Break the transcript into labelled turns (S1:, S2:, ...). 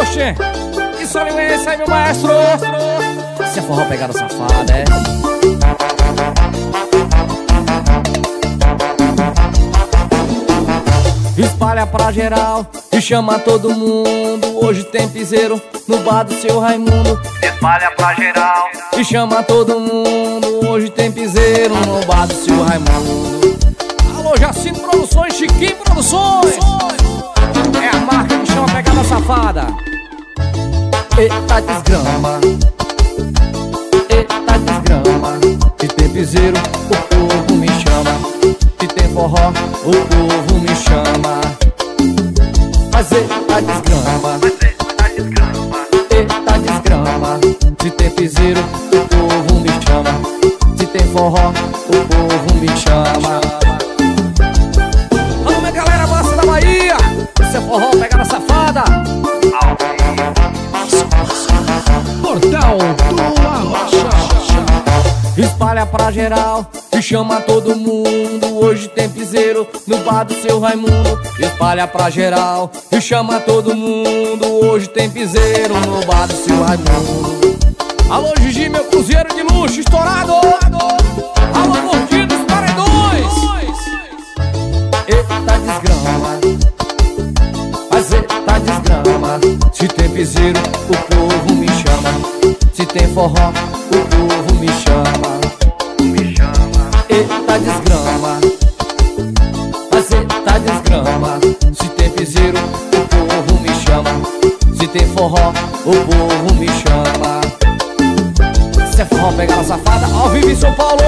S1: Oxê, que som é esse aí, meu maestro? Se é forró pegada safada, é? Espalha pra geral e chama todo mundo. Hoje tem piseiro no bar do seu Raimundo.
S2: Espalha pra geral
S1: e chama todo mundo. Hoje tem piseiro no bar do seu Raimundo. Alô, Jacino Produções, Chiquinho Produções. Eita desgrama. Eita desgrama. Se tem piseiro, o povo me chama. Se tem forró, o povo me chama. Mas eita desgrama. Eita desgrama. Se tem piseiro, o povo me chama. Se tem forró, o povo me chama. Espalha pra geral e chama todo mundo. Hoje tem piseiro no bar do seu Raimundo. Espalha pra geral e chama todo mundo. Hoje tem piseiro no bar do seu Raimundo. Alô, Gigi, meu cruzeiro de luxo estourado. Alô, mordido dos paredões. Eita desgrama. Mas eita desgrama. Se tem piseiro, o povo me chama. Se tem forró, o povo Eita desgrama. Mas eita desgrama. Se tem piseiro, o povo me chama. Se tem forró, o povo me chama. Se é forró, pega a safada, ao vivo em São Paulo.